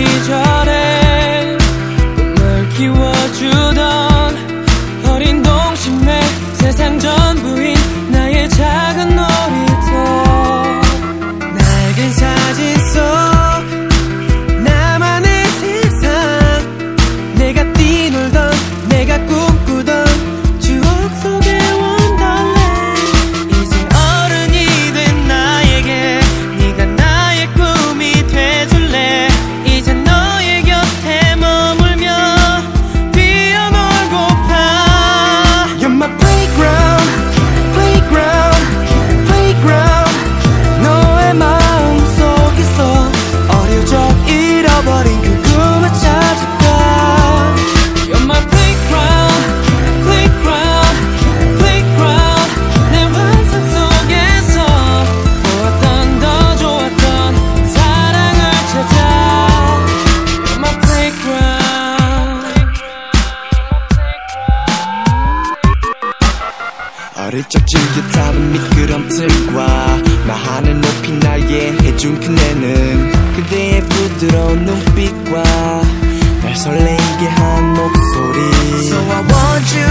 이절에 널 기워 어릴 적 즐겨 타던 미끄럼틀과 나 하늘 높이 날개 해준 그네는 그대의 부드러운 눈빛과 날 설레게 한 목소리. So I want you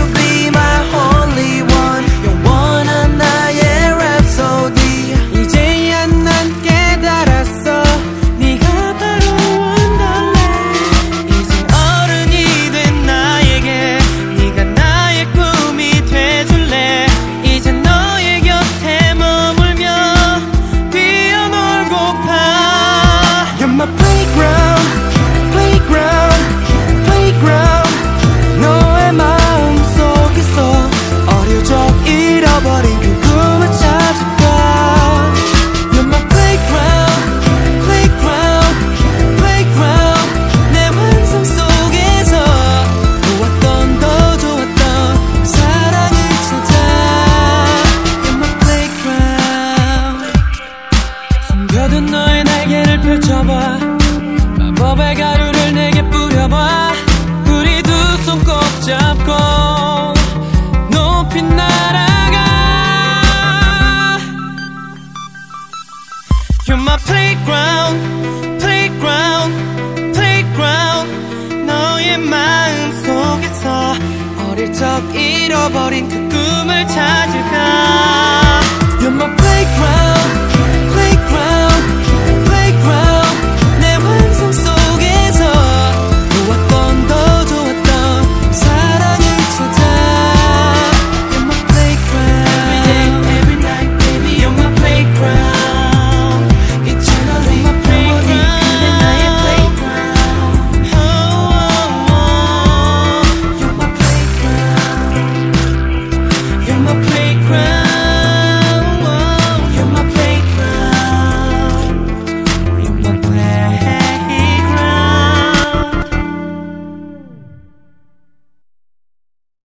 You're my playground, playground, playground. 너의 마음 속에서 어릴 적 잃어버린 그 꿈을 찾을까? You're my playground